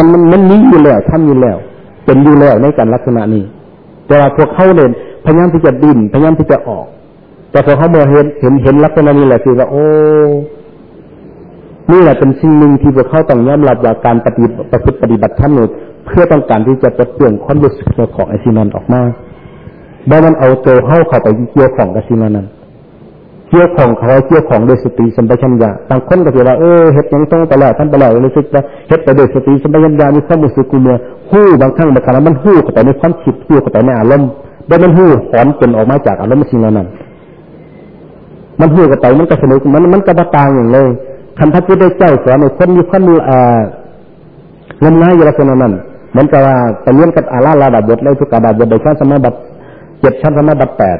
มันมันมันนี้อยู่แล้วทำอยู่แล้ว เป็นอยู่แล้วในการลักษณะนี้ แต่ว่าพวกเขาเนี่ยพยายามที่จะดิ้นพยายามที่จะออก แต่พอเขาเมื่อเห็นเห็นเห็นลักษณะนี้แหละคือว่าโอ้นี่แหละเป็นสิ่งหนึ่งที่พวกเขาต้องยอมรับว่าการปฏิบัติประพฤติปฏิบัติธรรมเนี่ยเพื่อต้องการที่จะปลดเปลี่ยนความรู้สึกของไอซีนันออกมาบ่มันเอาตัวเข้าเข้าไปเกี่ยวของกับซีนันนั้น เกี่ยวของเขาเกี่ยวของโดยสติสัมปชัญญะบางคนก็จะว่าเออเฮ็ดยังต้องไปแล้วท่านไปแล้วรู้สึกว่าเฮ็ดไปโดยสติสัมปชัญญะมีความรู้สึกกูเมื่อหู้บางครั้งบางครั้งมันหู้เข้าไปในความคิดหู้เข้าไปในอารมณ์ได้มันหู้หอนจนออกมาจากอารมณ์สิ่งนั้นมันหู้เข้าไปมันก็สนุกมันมันก็ต่างอย่างเลยคำพระพุทธเจ้าสอนในคนมีความอ่างมงายอยู่ลักษณะนั้นเหมือนกับว่าไปเรียนกับอาลาลาดาบทเลยทุกกาดาบทโดยชั้นสมาบัติเจ็ดชั้นสมาบัติแปด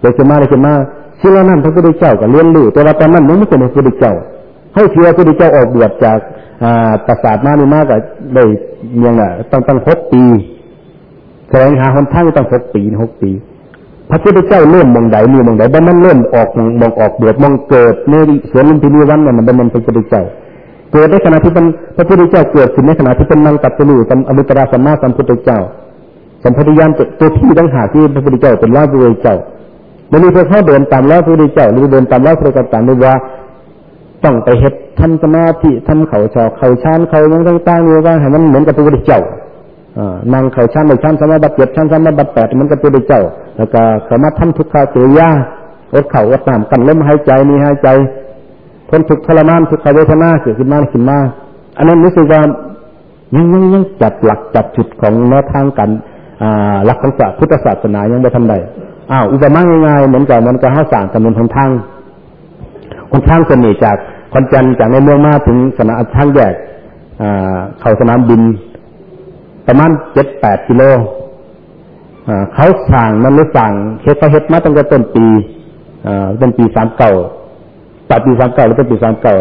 โดยจะมาโดยจะมา สิ่งนั้นพระพุทธเจ้าก็เรียนรู้แต่ว่าตอนนั้นมันไม่เป็นพระพุทธเจ้าให้เชื่อพระพุทธเจ้าออกบวชจากปราสาทมานี่มากก็เลยเมียงอะต้องตั้งหกปีแสดงหาคนทั้งตั้งหกปีหกปี พระพุทธเจ้าเริ่มมองใดมีมองใดบ้านนั้นเริ่มออกมองออกบวชมองเกิดในสวนลุมพินีวันเนี่ยมันเป็นพระพุทธเจ้าเกิดในขณะที่เป็นพระพุทธเจ้าเกิดขึ้นในขณะที่เป็นนางตัดสู้กับอมุตระสัมมาสัมพุทธเจ้าสัมพัทยานตัวที่ตั้งหาที่พระพุทธเจ้าเป็นล่าบุรีเจ้า มันมีพวกเขาเดินตามแล้วพระพุทธเจ้าหรือเดินตามแล้วพระกัตตานว่าต้องไปเฮ็ดทำสมาธิทำเขาชอเขาชานเขายังต่างๆนี่ว่าให้มันเหมือนกับพระพุทธเจ้านางเขาชานในชานสมาบัติเจ็ดชานสมาบัติแปดมันก็พระพุทธเจ้า แล้วก็สามารถทำทุกขาเสียาอดเข่าอดตามกันล่มหายใจมีหายใจทนทุกข์ทรมานทุกขเวทนาเกิดขึ้นมาขึ้นมาอันนั้นรู้สึกว่ายังยังยังจับหลักจับจุดของแนวทางกันหลักของศาสตร์พุทธศาสนายังไม่ทำได้ อ้าวอุปมาง่ายๆเหมือนกับมันก็ห้าสารถนนทางทางคนทางจะหนีจากคอนจันจากในเมืองมาถึงสนามทางแยกเข้าสนามบิน ประมาณเจ็ดแปดกิโลเขาสั่งมันไม่สั่งเฮ็ดเขาเฮ็ดมาตั้งแต่ต้นปีต้นปีสามเก่าตัดปีสามเก่าหรือต้นปีสามเก่า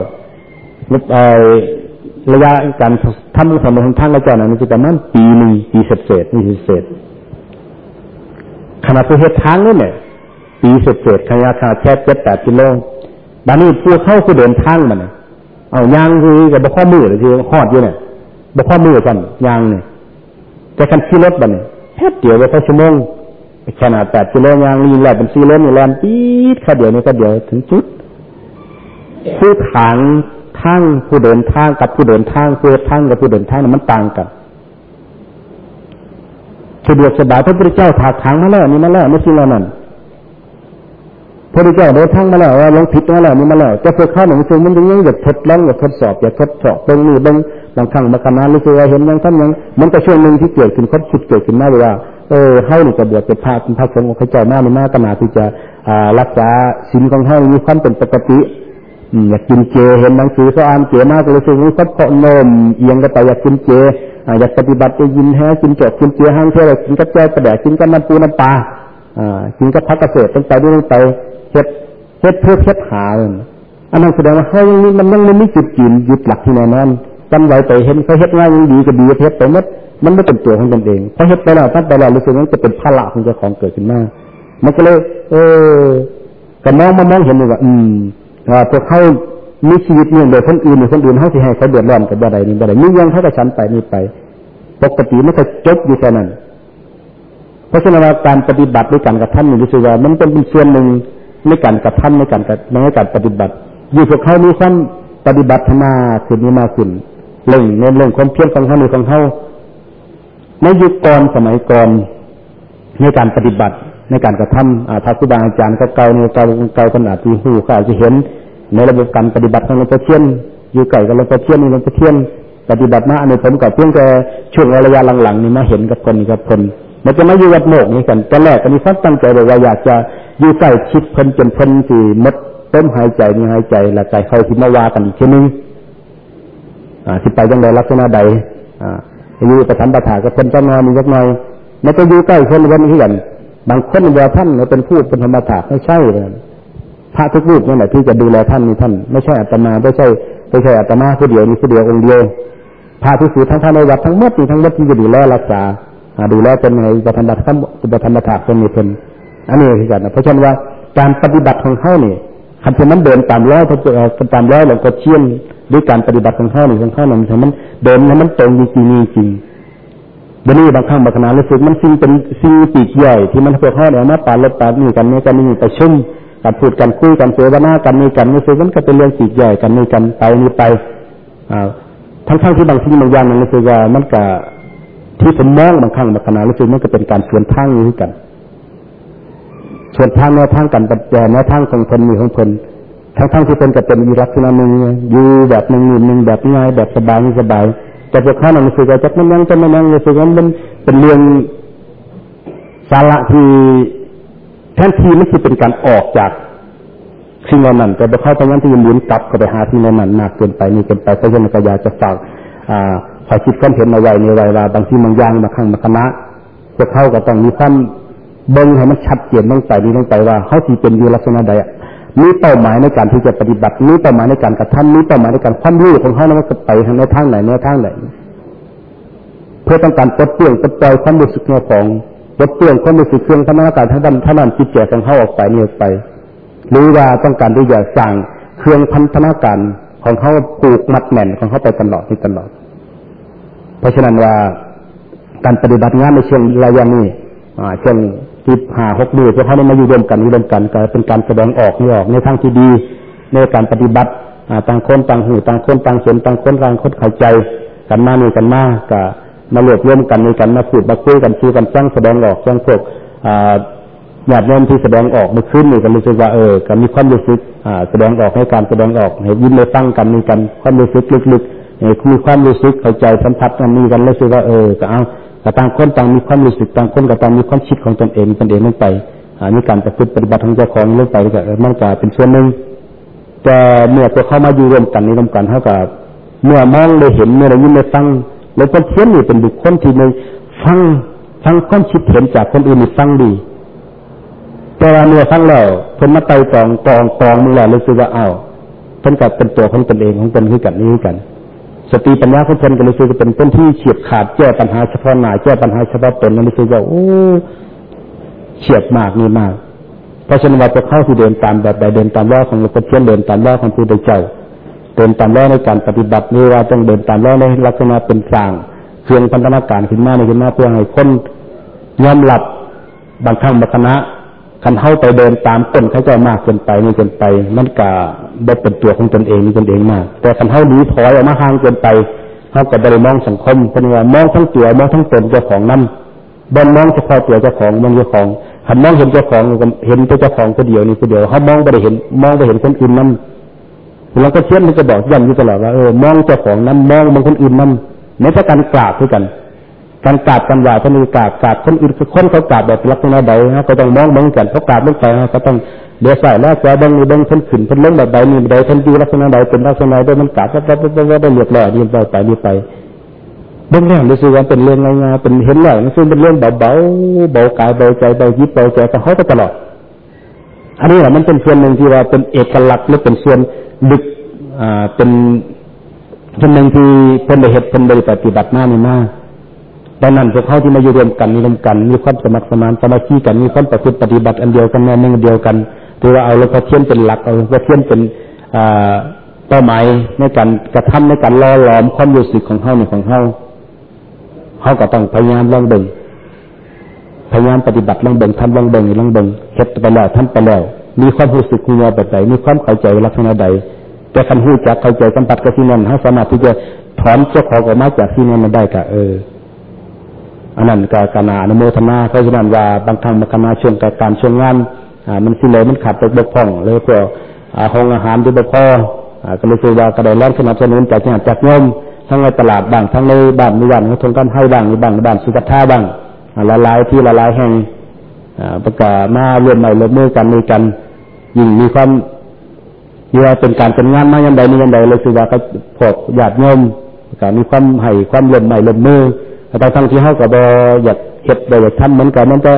ระยะการทำถนนทางทางระจรนั้นมันจะประมาณปีหนึ่งปีเศษเศษนี่เศษ ขนาดตัวเฮ็ดทางนี่เนี่ยปีเศษเศษขนาดขาดแค่เจ็ดแปดกิโลบานี้พวกเข้าคือเดินทางมันเอายางคือกับบข้อมือเลยคือหอดอยู่เนี่ยบข้อมือกันยางเนี่ยแต่คันขี่รถบันแค่เดียวไปเท่าชั่วโมงขนาดแปดกิโลยางนี่แหละเป็นซีเลนนี่แลนปี๊ดแค่เดียวนี่ก็เดียวถึงจุดผู้ทางทางผู้เดินทางกับผู้เดินทางผู้ทางกับผู้เดินทางมันต่างกัน สะดวกสบายพระพุทธเจ้าถากทางมาแล้วนี่มาแล้วไม่สิ่งเหล่านั้นพระพุทธเจ้าเดินทางมาแล้วว่าลงผิดมาแล้วนี่มาแล้วจะเพื่อเข้าหนังสือมันยังยังอยากทดลองอยากทดสอบอยากทดสอบตรงนี้บางบางครั้งบางคณะรู้สึกว่าเห็นยังท่านยังมันก็ช่วงหนึ่งที่เกิดขึ้นคดชุดเกิดขึ้นมาเลยวลาเออเฮานี่ก็บวชเป็นพระเป็นพระสงฆ์ของพระเจ้ามาในมาตนาที่จะรักษาศีลของเฮามีความเป็นปกติอยากกินเจเห็นหนังสือเขาอ่านเจมากเลยสึกว่าเขาโนมเอียงก็ไปอยากกินเจ อยากปฏิบัติจะยินแฮกินจบกินเจห้างเท่าไรกินกับแจ้ประแดกกินกับน้ำปูน้ำปลากินกับพักเกษตรต้องไปด้วยไปเฮ็ดเฮ็ดเพื่อเฮ็ดหาอันนั้นแสดงว่าเขายังมันยังไม่มีจุดจีนยึดหลักที่แน่นอนจำไว้ไปเห็นเขาเฮ็ดง่ายยังดีก็ดีเฮ็ดไปมัดมันไม่เป็นตัวของตนเองพอเฮ็ดไปแล้วตั้งไปแล้วรู้สึกว่าจะเป็นภาระของเจ้าของเกิดขึ้นมามันก็เลย เออก็มองมามองเห็นเลยว่า อืมพวกเขา มีชีวิตเนี่ยโดยคนอื่นหรือคนอื่นเขาสิให้เขาเดือดร้อนกับบ่ได้นี่บ่ได้นี่ยังเขาก็ฉันไปนี่ไป ปกติม่เคยจบอยู่แค่นั้น เพราะฉะนั้นการปฏิบัติด้วยการกระทำนี่รู้สึกว่ามันเป็นส่วนหนึ่งในการกระทำในการในการปฏิบัติ อยู่พวกเขามีความปฏิบัติมาขึ้นนี้มาขึ้นเร่งเน้นเร่งความเพียรของเขาหรือของเขาในยุคก่อนสมัยก่อนในการปฏิบัติในการกระทำอาถ้าครูบาอาจารย์ก็เก่าในเก่าเก่าขนาดที่หูเขาอาจะเห็น ในระบบการปฏิบัติของหลวงพ่อเทียน อยู่ไก่กับหลวงพ่อเทียนนี่หลวงพ่อเทียน ปฏิบัติมาอันผมกับเพียงแต่ช่วงระยะหลังๆนี่มาเห็นกับคนกับคนมันจะม่อยู่วัดโมกนี่กันแต่แรกก็มีความตั้งใจเลยว่าอยากจะอยู่ใกล้ชิดเพิ่นจนเพิ่นสี่มดต้มหายใจนี่หายใจล้วใจเขาที่มาว่ากันอีกทีนึงอ่าที่ไปยังไงลักษณะใดอ่าอยู่ประทันประถากับเพิ่นเจ้านมียักหน่อยมันจะอยู่ใกล้คนวันนี้กันบางคนว่าท่านเป็นผู้เป็นธรรมถาไม่ใช่เลย พระทุกรูปนั่นแหละที่จะดูแลท่านนี่ท่าน ไม่ใช่อัตมาไม่ใช่ไม่ใช่อัตมาผู้เดียวนี่ผู้เดียวองค์เดียวพระทุกสูทั้งท่านในวัดทั้งหมดนี่ทั้งหมดที่จะดูแลรักษาดูแลเป็นไงประธรรมทั้งประธรรมถาเป็นมีเป็นอันนี้คือกันเพราะฉะนั้นว่าการปฏิบัติของเขาเนี่ยคันที่มันเดินตามร้อยพระตามร้อยหลวงพ่อเชี่ยนด้วยการปฏิบัติของข้าหนึ่ของข้าหนึ่งมันเดินให้มันตรงจริงจริงเดี๋ยวนี้บางครั้งบางขณะรู้สึกมันสิ่งเป็นสิ่งปีกใหญ่ที่มันพวกเขาเนี่ยมาปาลบปาดนี่กันนี่กันนี่ประชุม กันพูดกันคุยกันเสวนากันนี่กันรู้สึกมันก็เป็นเรื่องปีกใหญ่กันนี่กันไปนี่ไปทั้งทั้งที่บางทีบางอย่างมันรู้สึกว่ามันก็ที่ผมมองบางครั้งบางขณะรู้สึกมันก็เป็นการสวนทางนี้กันส่วนทางแนวทางกันปัจจัยแนวทางของคนมีของคนทั้งทั้งที่เป็นก็เป็นมีลักษณะหนึ่งอยู่แบบหนึ่งหนึ่งแบบง่ายแบบสบายสบายแต่พวกข้าหนังสือจะมันยังจะมันยังรู้สึกว่ามันเป็นเรื่องสาระที่ แทนที่ไม่ใช่เป็นการออกจากสิ่งเหล่านั้นแต่พวกเข้าไปงั้นที่หมุนกลับก็ไปหาสิ่เหล่านั้นมากเกินไปนี่เกินไปเพราะฉะนั้นก็อยาจะฝากอ่าขอคิดความเห็นเอาไว้ในไว้ว่าบางทีบางอย่างบางครั้งบาคณะพวกเข้าก็ต้องมีความเบิ่งให้มันชัดเจนต้องไปนี่ต้องไปว่าเขาที่เป็นอยู่ลักษณะใดมีเป้าหมายในการที่จะปฏิบัติมีเป้าหมายในการกระทำมีเป้าหมายในการความรู้ของเขานั้นก็ไปทางในทางไหนในทางไหนเพื่อต้องการปลดเปลื้องปลดปล่อยความรู้สึกของ ลดเปลื้องความรู้สึกเครื่องพัฒนาการทั้งด้านทั้นจิตใจของเขาออกไปนี่ออกไป หรือว่าต้องการที่จะสั่งเครื่องพัฒนาการของเขาปลูกมัดแน่นของเขาไปตลอดที่ตลอด เพราะฉะนั้นว่าการปฏิบัติงานในเชิงระยะนี้เช่นสิบห้าหกเดือนเพราะเขาได้มาอยู่รวมกันอยู่รวมกันก็เป็นการแสดงออกนี่ออกในทางที่ดี ในการปฏิบัติต่างคนต่างหูต่างคนต่างเห็นต่างคนต่างคนเข้าใจกันมานี่กันมาก็ มารวบรวมกันในกันมาพูดมาคุยกันชี้กันสร้งแสดงออกสร้งพวกหยาดเงินที่แสดงออกมาขึ้นนี่ก็รู้สึกว่าเออก็มีความรู้สึกแสดงออกให้การแสดงออกให้ยิ้มในตั้งกันมีกันความรู้สึกลึกๆมีความรู้สึกเข้าใจสัมผัสกันมีกันรู้สึกว่าเออก็เอาแต่ต่างคนต่างมีความรู้สึกต่างคนก็ต่างมีความคิดของตนเองตนเองลงไปมีการประพฤติปฏิบัติของเจ้าของลงไปก็มันก็เป็นส่วนหนึ่งแต่เมื่อตัวเข้ามาอยู่รวมกันในรวมกันเท่ากับเมื่อมองเลยเห็นเมื่อได้ยินได้ฟัง แล้วก็เทียนนี่เป็นบุคคลที่ในฟังฟังความคิดเห็นจากคนอื่นนี่ฟังดีแต่ว่าเมื่อฟังแล้วคนมาไต่ตองตองตองมึงแล้วรู้สึกว่าอ้าวเพิ่นกับเป็นตัวของตนเองของตนคือกันนี้กัน สติปัญญาของคนก็เลยคือเป็นต้นที่เฉียบขาดแก้ปัญหาเฉพาะหน้าแก้ปัญหาเฉพาะตนนั่นคือว่าโอ้เฉียบมากนี่มาก เพราะฉะนั้นว่าจะเข้าที่เดินตามแบบใดเดินตามล้อของหลวงพ่อเทียนเดินตามล้อของผู้ใดเจ้า ดินตามแล้อในการปฏิบัตินี่ว่าต้องเดินตามแล้อในลักษณะเป็นสร้างเครื่องพันธนาการขึ้นมาในขึ้นมาเพื่อให้คนยอมหลับบางครั้งบางคณะคันเข้าไปเดินตามต้นเขาจะมากเกินไปนี่เกินไป มันกะบ่เป็นตัวของตนเองนี่ตนเองมาก แต่คันเข้าหนีถอยออกมาห่างเกินไปเขาก็บริมองสังคมเป็นว่ามองทั้งตัวมองทั้งตนเจ้าของนั่นบนมองเฉพาะตัวเจ้าของมันเจ้าของหันมองเห็นเจ้าของเห็นเจ้าของคนเดียวนี่คนเดียวเขามองไปเห็นมองไปเห็นคนอื่นนั่น เราก็เชื่อมันจะบอกย้ำอยู่ตลอดว่าเออมองเจ้าของนั้นมองบางคนอื่นนั่นในถ้าการกราบด้วยกัน การกราบกันว่าถ้ามีกราบกราบคนอื่นคนเขากราบแบบลักษณะใดนะก็ต้องมองเหมือนกันเขากราบเมื่อไหร่ก็ต้องเดี๋ยวใส่แล้วแกบังมีบังเพิ่นขึ้นเพิ่นลงแบบใดมีใดเพิ่นดีลักษณะใดเป็นลักษณะใดมันกราบแล้วแล้วแล้วได้เรียบร้อยนี่ไปไปนี่ไปเบื้องแรกรู้สึกว่าเป็นเรื่องง่ายๆเป็นเห็นแล้วซึ่งเป็นเรื่องเบาเบาเบากายเบาใจเบายิบเบาใจแต่เขาตลอดอันนี้แหละมันเป็นส่วนหนึ่งที่ว่าเป็นเอกลักษณ์หรือเป็นส่วน ลึกเป็นส่วนหนึ่งที่เพิ่นได้เหตุเพิ่นได้ปฏิบัติหน้านี่มากดังนั้นพวกเขาที่มาอยู่รวมกันมีรวมกัน มีความสมัครสมานสมาธิกันมีความประพฤติปฏิบัติอันเดียวกันแน่นเดียวกันถือว่าเอาหลวงพ่อเทียนเป็นหลักเอาหลวงพ่อเทียนเป็นเป้าหมายในการกระทำในการล่อหลอมความรู้สึกของเขาในของเขาเขาก็ต้องพยายามลองเบิ่งพยายามปฏิบัติลองเบิ่งทำลองเบิ่งลองเบิ่งเฮ็ดไปแล้วทำไปแล้ว มีความรู้สึกมีแบบใดมีความเข้าใจลักษณะใด แต่คันหูจักเข้าใจสัมผัสกับที่นั่นเขาสามารถที่จะถอนเจ้าของออกมาจากที่นั่นมาได้ก็เอออันนั้นก็กนาอนโมทนาเพราะฉะนั้นว่าบางครั้งบางคณะช่วงการช่วงงานอ่ามันสิเลยมันขาดไปบกพร่องเลยพวกห้องอาหารที่บกพร่องก็เลยคือว่ากระไดแรงสนับสนุนจากงานจากโยมทั้งในตลาดบ้างทั้งในบ้านในวันทงกันให้บ้างในบ้านบ้านสุขท่าบ้างละลายที่ละลายแห่ง ประกาศมารื่อใหม่เรื่อมือกันมีกันยิ่งมีความยว่าเป็นการเป็นงานมายันใดนี่ยันใดเลยคือว่าก็พวกญาติโยมก็มีความให้ความรื่อใหม่เรื่อมือแต่ทั้งที่เขาก็บอยากเห็ดบอยากทำเหมือนกันมันจะ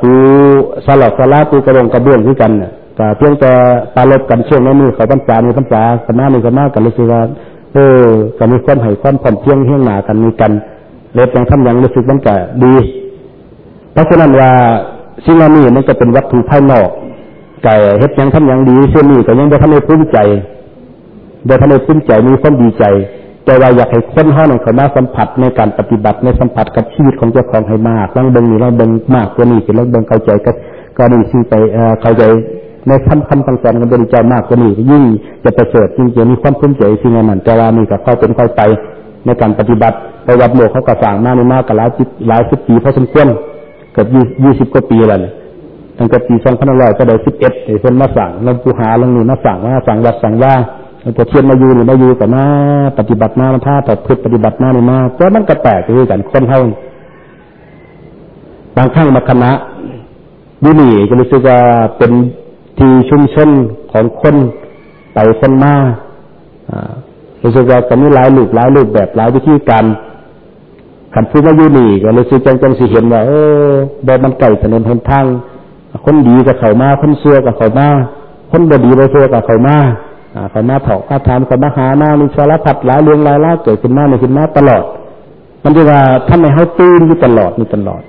ปูสลับสลาปูกระดงกระเบื้องที่กันแต่เพียงแต่ปาลบกันช่วงนั้นนี่เขาพรรษามีพรรษาสมามีสมากันรู้สึกว่าเออก็มีความให้ความผ่อนเพียงเฮี้ยงหนากันมีกันเล็บยังทำอย่างรู้สึกมันจะดี เพราะฉะนั้นว่าสิ่งนี้มันจะเป็นวัตถุภายนอกไก่เฮ็ดยังทำยังดีเช่นนี้ก็ยังได้ทำให้ภูมิใจได้ทำให้ภูมิใจมีความดีใจ แต่ว่าอยากให้คนเฮานั่นเขามาสัมผัสในการปฏิบัติในสัมผัสกับชีวิตของเจ้าของให้มากลองเบิงนี่ลองเบิงมากกว่านี้สิลองเบิงเข้าใจก็ก็นี่สิไปเข้าใจในคำคำต่างๆของบริจามากกว่านี้ยิ่งจะประเสริฐยิ่งจะมีความภูมิใจสิ่งนั้นแต่ว่านี่ก็เข้าเป็นเข้าไปในการปฏิบัติประวัติโลกเขาก็สั่งมากในมากกับหลายสิบหลายสิบปีพอสมควร เกือบยี่สิบกว่าปีแล้วเนี่ยตั้งแต่ปีสองพันร้อยก็ได้สิบเอ็ดเพิ่นมาสั่งหลวงปู่หาหลวงนี่มาสั่งว่าสั่งวัดสั่งว่าหลวงพ่เทียนมาอยู่หรือมาอยู่กับมาปฏิบัติมาท่าต่อพืชปฏิบัติมานี่มาก็มันก็แตกคือกันคนเฮาบางครั้งมาคณะดูนี่ก็รู้สึกว่าเป็นที่ชุ่มชนของคนไปคนมารู้สึกว่าจะมีหลายรูปหลายรูปแบบหลายวิธีการ ขันพูดมาอยู่นี่ก็รู้สึกจังจังสิเห็นว่าเออบ่มันไก่ถนนหนทางคนดีกับเขามาคนเสื่อกับเขามาคนบดีบ่เสื่อกับเขามาเขามาถอกมาถามเขามาหามามีสารพัดหลายเรื่องหลายล่าเกิดขึ้นมาในขึ้นมาตลอด มันจะว่าท่านในเขาตื่นอยู่ตลอดนี่ตลอด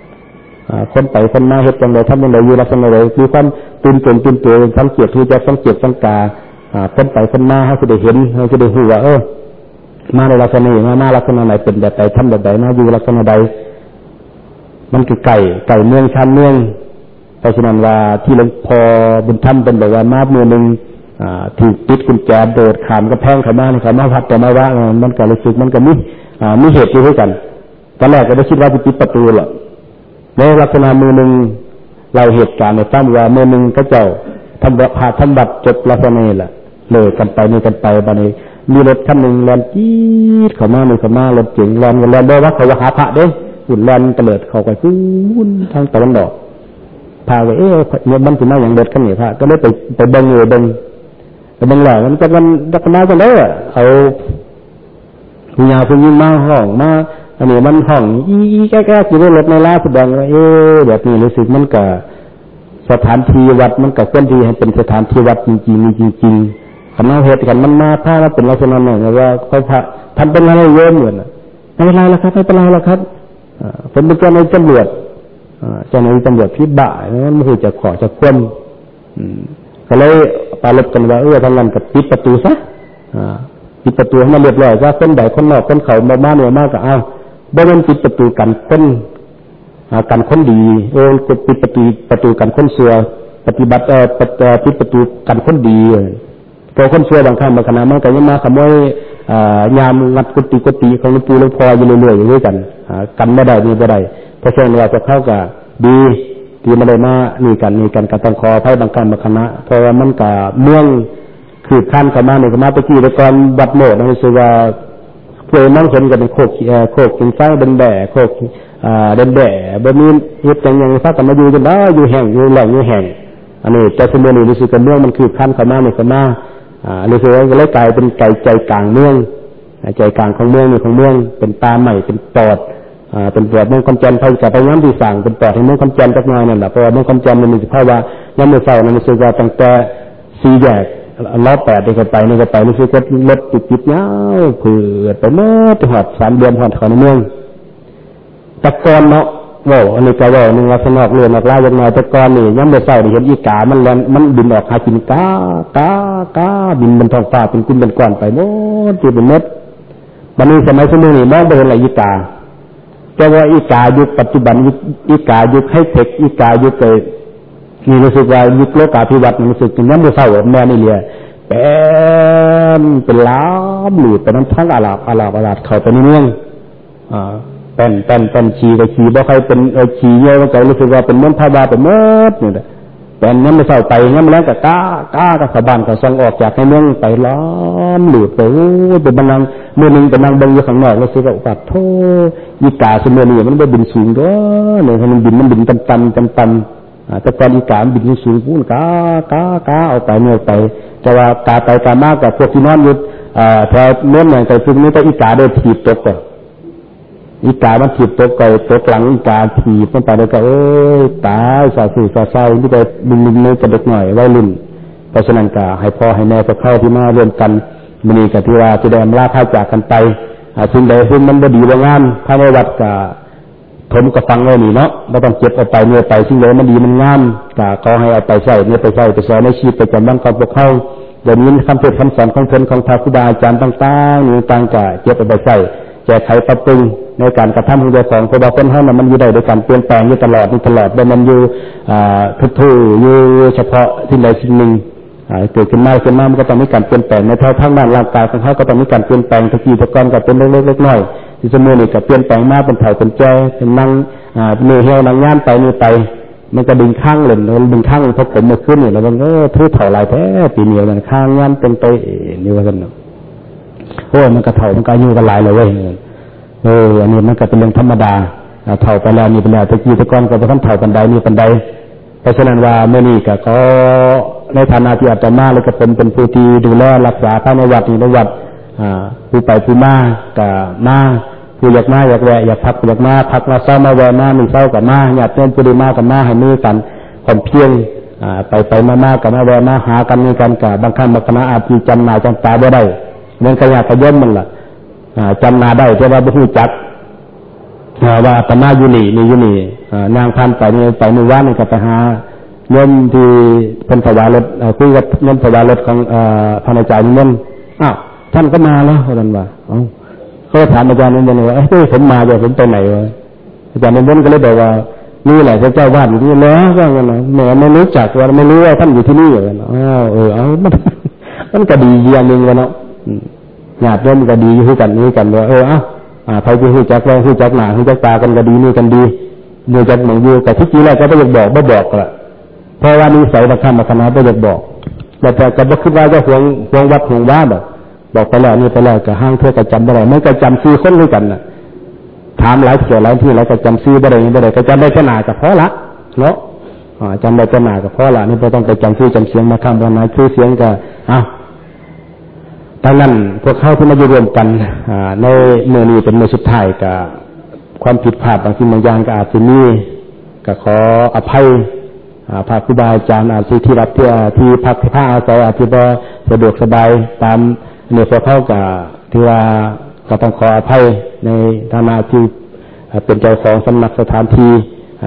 คนไปคนมาเหตุจังเลยท่านเป็นไรอยู่ลักษณะไรมีความตื่นเต้นตื่นตัวสังเกตที่จะสังเกตสังกาคนไปคนมาให้จะได้เห็นให้จะได้หูว่าเออ มาในลักษณะไหนมาลักษณะไหนเป็นแบบไหนทำแบบไหนมาอยู่ลักษณะใดมันคือไก่ไก่เมืองชานเมืองเพราะฉะนั้นว่าที่หลวงพ่อบุญธรรมเป็นแบบว่ามาเมืองหนึ่งถูกติดกุญแจโดดขามกระแพงขามาขามาพัดแต่มาว่ามันก็รู้สึกมันก็มีมีเหตุอยู่ด้วยกันตอนแรกก็ได้คิดว่าจะปิดประตูหรอกในลักษณะมือหนึ่งเราเหตุการณ์ในตั้งว่ามือหนึ่งก็เจ้าทำบัตรทำบัตรจบลักษณะนี้แหละเลยกันไปนี่กันไปบันนี้ มีรถคันหนึ่งแลนจี๊ดเข้ามาในเข้ามารถเจ๋งแลนกันแลนได้ว่าเขาว่าหาพระเด้หุ่นแลนเตลิดเขาไปฟุ้นทางตะวันออกพาไปเอ๊ะเนี่ยมันถึงมาอย่างเด็ดขันนี่พระก็เลยไปไปเบิ้งเลยเบิ้งไปเบิ้งหล่มันจะมันดักมาจังเลยเอาผู้ยาผู้ยิ่งมาห้องมาอันนี้มันห้องอีอีแก้แก้สิได้รถในลาแสดงว่าเอ๊ะแบบนี้รู้สึกมันกับสถานที่วัดมันกับเคลื่อนที่ให้เป็นสถานที่วัดจริงๆมีจริง ๆคณะเหตุกันมันมาถ้าเราเป็นลักษณะหนึ่งว่าเขาพระทำเป็นอะไรเยอะเหมือนไม่เป็นไรล้วครับไม่เป็นไรล้วครับผมเป็นเจ้าในตำรวจเจ้าในตำรวจพิบ่ายนั้นไม่เคยจะขอจะคว่ำก็เลยปาลบกันว่าเออทางนั้นกับปิดประตูซะปิดประตูให้มันเรียบร้อยว่าคนใดคนนอกคนเขามาบ้านเนี่ยมากก็เอาบ่เป็นปิดประตูกันคนกันคนดีเออปิดประตูประตูกันคนเสือปฏิบัติเออปิดประตูกันคนดี ตัวคนเสือบางครั้งบางขณะมันก็ยังมาขโมยยามงัดกุฏิกุฏิของหลวงปู่หลวงพ่ออยู่เรื่อยๆอยู่ด้วยกันกันไม่ได้นี่ไม่ได้เพราะฉะนั้นเราจะเข้ากับดีที่มาเลยมานี่กันนี่กันกับตังคอไพ่บางครั้งบางคณะเพราะว่ามันกับเมืองคือขั้นเข้ามาในเข้ามาตะกี้ต่ก่อนบัดโมดนะคือว่าเพื่อนั่งเห็นกันเป็นโคกโคกเป็นไส้เป็นแบ่โคกเดินแบ่บะมีเฮ็ดอย่างยังพากันมาอยู่จนได้อยู่แห่งอยู่แหล่งอยู่แห่งอันนี้แต่สมัยนี้รู้สึกกันเมืองมันคือขั้นเข้ามาในเข้ามา อ่ารู้สึกว่าก็เลยกลายเป็นไก่ใจกลางเมืองใจกลางของเมืองนี่ของเมือง เป็นตาใหม่เป็นปอดอ่าเป็นปอดเมืองคำจันทร์ไปกับไปย้ำที่สั่งเป็นปอดให้เมืองคำจันทร์จักน่อยนั่นแหละเพราะว่าเมืองคำจันทร์มันมีสภาพว่าย้ำในเศร้านั้นรู้สึกว่าตั้งแต่สีแยกล้อแปดนี่ก็ไปนี่ก็ไปรู้สึกว่ารถติดติดยาเผื่อไปเมื่อไปหอดสามเดือนหอดเขาในเมืองตะกอนเนาะ ว่าอันนี้ก็ว่าหนึ่งลักษณะเรื่องนักล่ายังไงตะกอนนี่ย้ำในเศร้าเห็นอีกา มันแลนมันบินออกหากินกากากาบินบนท้องฟ้าเป็นกุ้งเป็นก้อนไปโน้ตีเป็นเม็ดมันนี้สมัยสมัยนี้มองไปเห็นอะไรอีกาแต่ว่าอีกายุคปัจจุบันอีกายุคให้เทคอีกายุคเกิดนี่รู้สึกว่ายุคโลกาภิวัตน์รู้สึกถึงน้ำมือเศร้าแม่นี่เลยเป็นเป็นล้ามหลุดไปน้ำทั้งอาลาบอาลาบอาลาบเข้าไปในเมืองอ่า เป็นเป็นเป็นชีกับชีบ่ใครเป็นเออชีเยอะก็รู้สึกว่าเป็นเมืองพาวาเป็นเมื่อนี่แหละแต่น้ำมือเศร้าไปน้ำแรงกับก้าก้ากับสะบานกับซองออกจากในเมืองไปล้อมหลุดไปโอ้เป็นบังนังเมื่อหนึ่งเป็นนางบังอยู่ข้างนอกรู้สึกว่าปัดโทยีกาสมัยนี้มันไม่บินสูงด้อเนี่ยมันบินมันบินตันตันตันตันแต่ตอนอีกาบินสูงพูนกากากาเอาไปเมื่อไปแต่ว่ากาไปกามากกับพวกที่นอนอยู่แถวเมื่อไหร่แต่พวกนี้ก็อีกาได้ถีบตกก่อน อีกามันถีบตกก่อนตกหลังอีกาถีบมันไปแล้วก็เอ้ยตายสาสื่สาเศร้าที่ไปบินบินเนื้อกระดกหน่อยไว้ลุ่นเพราะฉะนั้นก็ให้พ่อให้แม่ก็เข้าที่มาเรียนกันมันนี่กับที่ว่าจะได้มลาท่าจากกันไปสิ่งใดซึ่งมันบดีว่างามภายในวัดกับมกับฟังไว้นี่เนาะไม่ต้องเก็บเอาไปเนื้อไปสิ่งใดมันดีมันงามก็ขอให้เอาไปใส่เนื้อไปใส่ไปใส่ในชีวิตประจำวันของพวกเขาเดี๋ยวนี้คำเทศคำสอนของเพิ่นของพระครูบาอาจารย์ต่างๆนี่ต่างก็เก็บเอาไปใส่ แก้ไขปรับปรุงในการกระทำของเจ้าของเพราะว่าคนเฮามันอยู่ได้โดยการเปลี่ยนแปลงอยู่ตลอดนี่ตลอดบ่มันอยู่อ่าทุกๆอยู่เฉพาะที่ใดสิ่งหนึ่งเกิดขึ้นมาขึ้นมามันก็ต้องมีการเปลี่ยนแปลงในทางด้านร่างกายของเขาก็ต้องมีการเปลี่ยนแปลงตะกี้ตะกอนก็เป็นเล็กๆน้อยๆที่สมุนี่ก็เปลี่ยนแปลงมาเป็นเถ่าเป็นแก่เป็นนั่งเนื้อเหี่ยวนั่งย่านไปนี่ไป มันก็ดึงข้างเลยมันดึงข้างเพราะผมมาขึ้นเนี่ยแล้วมันก็ทื่เถ่าลายแท้ปีนี้มันข้างย่านเป็นไปนี่ว่ากันเนาะ โอ้มันก็เถ่ามันก็อายุกันหลายเลยเว้ยเอออันนี้มันก็เป็นเรื่องธรรมดาเถ่าไปแล้วมีไปแล้วตะกี้ตะกอนก็เป็นเถ่ากันใดนี่กันใดเพราะฉะนั้นว่าเมื่อนี้ก็ขอในฐานะที่อาตมาเลยก็ผมเป็นผู้ที่ดูแลรักษาพระนวัดในวัดผู้ไปผู้มากับมาผู้อยากมาอยากแวะอยากพักอยากมาพักมาเศร้ามาแวะมามีเศร้ากับมาอยากเต้นผู้ดีมากับมาให้มือกันความเพียงไปไปมามากับมาแวะมาหากันมีกันกับบางครั้งบางคณะอาจีจำหนาจำตาบ่ได้ เรื่องขยะขย่มมันล่ะจำนาได้แต่ว่าไม่รู้จักว่าตมาอยู่นี่มีอยู่นี่นางพันไปนี่ไปมือว่านี่ก็ไปหาเงินที่เป็นถวายรถคุยกับเงินถวายรถของพระอาจารย์นิมนอ้าวท่านก็มาแล้วเขาบอกว่าเขาถามอาจารย์นิมนต์ว่าเอ้ยผมมาเดี๋ยวผมไปไหนวะอาจารย์นิมนก็เลยบอกว่านี่แหละพระเจ้าวาดอยู่ที่แล้วว่างั้นนะแหมไม่รู้จักว่าไม่รู้ว่าท่านอยู่ที่นี่เหรออ้าวเออเอามันมันก็ดีอย่างหนึ่งวะเนาะ ญาติโยมก็ดีอยู่กันนี้กันว่าเออเอ้าอ่าใครจะหูจักแรงหูจักหนาหูจักตากันก็ดีนี่กันดีมือจักหนังยูแต่ที่จริงแล้วก็ไม่อยากบอกไม่บอกละเพราะว่านิสัยนักธรรมคณะไม่อยากบอกแต่แต่ก็ไม่คิดว่าจะห่วงห่วงวัดห่วงว่าแบบบอกไปแล้วนี่ไปแล้วก็ห้างเพื่อกระจำอะไรไม่กระจำซื้อคนด้วยกันน่ะถามหลายเกี่ยวหลายที่แล้วก็จำซื้อบ่ได้บ่ได้ก็จำได้ขนาดกับพ่อละเนาะจำได้ขนาดกับพ่อละนี่ไม่ต้องไปจำซื้อจำเสียงมาคำวันไหนชื่อเสียงก็อ้าว ดังนั้นพวกเขาที่มาอยู่รวมกันในเมื่อนี้เป็นเมื่อสุดท้ายกับความผิดพลาดบางสิ่งบางอย่างก็อาจจะมีก็ขออภัยพระครูบาอาจารย์อาจจะที่รับเที่ที่พักที่ผ้าอาศัยอาจจะบ่สะดวกสบายตามเนื้อพวกเขากับที่ว่าก็ต้องขออภัยในฐานะที่เป็นเจ้าของสำนักสถานที่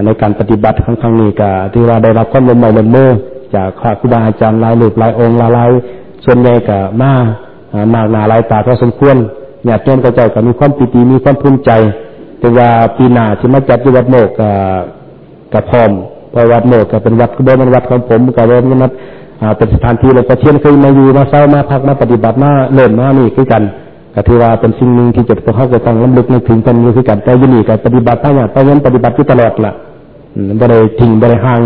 ในการปฏิบัติครั้งนี้ก็ที่ว่าได้รับความร่วมมือร่วมมือจากพระครูบาอาจารย์หลายหลุดหลายองค์หลายส่วนใหญ่ก็มา มากหนาหลายตาพอสมควรญาติโยมก็เจ้าก็มีความปิติมีความภูมิใจ แต่ว่าปีหน้าที่มาจัดที่วัดโมกกับพร้อมเพราะวัดโมกก็เป็นวัดก็เป็นวัดของผมก็เป็นนัดเป็นสถานที่เราก็เชี่ยนเคยมาอยู่มาเศร้ามาพักมาปฏิบัติมาเล่นมานี่คือกันก็ถือว่าเป็นสิ่งหนึ่งที่จะพวกเขาจะต้องล้ำลึกในถึงเป็นนี้คือกันแต่ยุนี่ก็ปฏิบัติไปอย่างไปยันปฏิบัติที่ตลอดล่ะบริทิ้งบริห่าง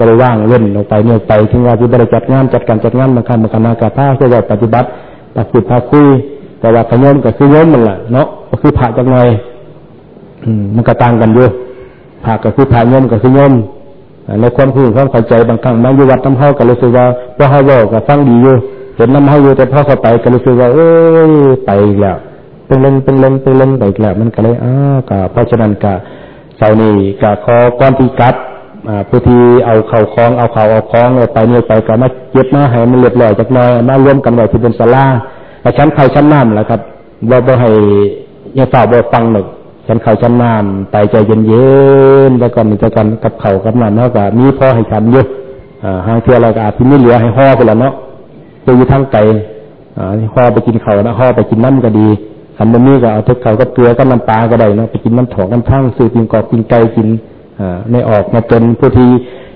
บริว่างเว้นออกไปเนี่ยไปถึงว่าที่บริจัดงานจัดการจัดงานมาคันมาคันมากาผ้าเพื่อปฏิบัติ ปฏิบัติคุยแต่ว่าขยมก็คือโยมมันแหละเนาะก็คือผ่าจากไงมันก็ต่างกันอยู่ผ่าก็คือผ่าโยมก็คือโยมในความพูดความเข้าใจบางครั้งมาอยู่วัดน้ำเฮาก็รู้สึกว่าพอเฮาบอกก็ฟังดีอยู่เห็นน้ำเฮาอยู่แต่พอเข้าไปก็รู้สึกว่า เอ้ยไปแล้วเป็นเล่นเป็นเล่นเป็นเล่นไปแล้วมันก็เลยอ้าก็เพราะฉะนั้นก็เช้านี้ก็ขอก้อนที่กัด ผู้ที่เอาเข่าคล้องเอาเข่าเอาคล้องไปเนี่ยไปก็มาเก็บมาให้มันเรียบร้อยจากน้อยมารวมกันไว้ที่เป็นสลาแต่ชั้นเข่าชั้นน้ำแหละครับว่าบ่ให้ยังฝ่าบ่ฟังหนึ่งชั้นเข่าชั้นน้ำไปใจเย็นๆแล้วก็มีกันกับเข่ากับน้ำเนาะก็มีพอให้ฉันเยอะหางเที่ยวเราก็อาจจะไม่เหลือให้ห่อไปแล้วเนาะไปอยู่ทั้งไก่ห่อไปกินเข่านะห่อไปกินน้ำก็ดีคำนี้ก็เอาทุกเข่าก็เกลือก็น้ำปลาก็ได้เนาะไปกินน้ำถอกน้ำทั้งซื้อกินกอบกินไก่กิน ไม่ออกมาเป็นผู้ที่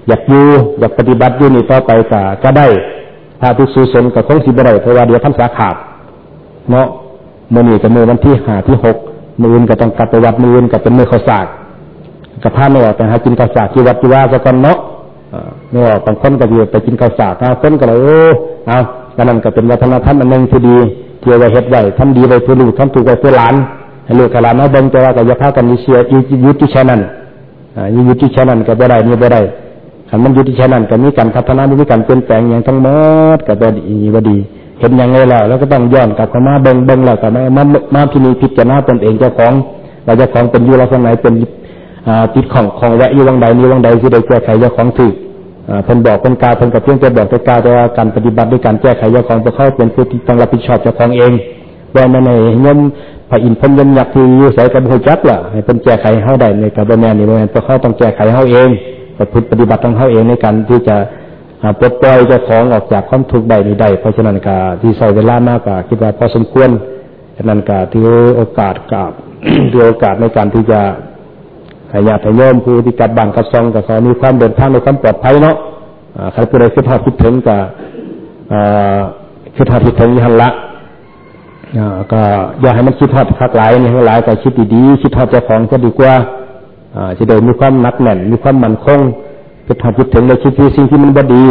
อยากอยู่อยากปฏิบัติอยู่นี่ต่อไปก็ก็ได้ถ้าทุกสุสนกับคงสิบได้เพราะว่าเดี๋ยวท่านสาขาดเนาะมื่อนี้กับมือวันที่ห้าที่หกมืออื่นก็ต้องกลับไปวัดมืออื่นกับเป็นมือข้าสากกับผ้าไม่ออกไปหากินข้าวสากที่วัดที่ว่าจะกันเนาะไม่ออกบางคนก็อยู่ไปกินข้าวสากบางคนก็เลยโอ้เอากนั่นก็เป็นวัฒนธรรมอันหนึ่งที่ดีเที่ยวไว้เฮ็ดไว้ทำดีไว้เพื่อลูกทำถูกไว้เพื่อหลานให้ลูกหลานมาเบิ่งแต่ว่าก็อย่าพากันมีเชียร์ยุติชนั้น อยู่ยุที่ชนั้นก็บ่ได้นี่บ่ได้ขันมันยุที่ชนั้นก็มีการพัฒนามีการเปลี่ยนแปลงอย่างทั้งหมดก็บ่ดีบ่ดี เห็นอย่างไรแล้วแล้วก็ต้องย้อนกลับมาเบิ่งเบิ่งแล้วก็มามามาที่นี่พิจารณาตนเองเจ้าของเราเจ้าของเป็นอยู่ลักษณะไหนเป็นติดของของแวะอยู่วังใดนี่วังใดที่ได้แก้ไขเจ้าของถือเพิ่นบอกเพิ่นกาเพิ่นกับเพียงแต่บอกแต่กาแต่ว่าการปฏิบัติด้วยการแก้ไขเจ้าของตัวเข้าเป็นผู้ที่ต้องรับผิดชอบเจ้าของเองว่าในในย่อม พระอินทร์พมยันยักษ์ที่อยู่ใส่กับหัวจักล่ะให้เป็นแก้ไขเฮาได้ในกับแม่นี่แม่นเพราะเขาต้องแก้ไขเฮาเองประพฤติปฏิบัติของเฮาเองในการที่จะปลดปล่อยเจ้าของออกจากความทุกข์ใดนี้ได้เพราะฉะนั้นก็ที่ใส่เวลามากก็คิดว่าพอสมควรฉะนั้นก็ที่โอกาสกับที่โอกาสในการที่จะให้ญาติโยมผู้ที่กัดบังกับซองกับเขามีความเดินทางในความปลอดภัยเนาะใครผู้ใดคิดทอดคิดถึงกับคิดทอดคิดถึงยันละ ก็อย่าให้มันคิดทอดคักหลายนี่ให้หลายแต่คิดดีๆคิดทอดเจ้าของก็ดีกว่าจะได้มีความนักแน่น มีความมั่นคงคิดทอดคิดถึงในคิดที่สิ่งที่มันบดี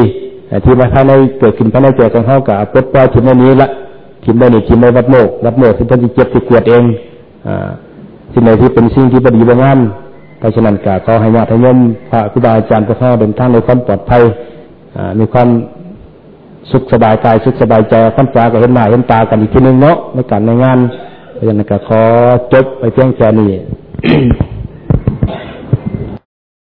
ที่มาภายในเกิดขึ้นภายในใจของเขากับปลดปล่อยถึงในนี้ละทิมได้นี่ทิมได้วัดโมกวัดโมกที่เป็นที่เจ็บที่กวดเองสิ่งไหนที่เป็นสิ่งที่บดีบางงามเพราะฉะนั้นก็ขอให้ญาติโยมพระครูบาอาจารย์พระข้าเดินทางในความปลอดภัยมีความ สุขสบายกายสุขสบายใจควานจาก็เห็นหน้าเห็นตากันอีกทีนึงเนาะในการในงานเพราะฉะนั้นก็ขอจบไปเพียงแค่นี้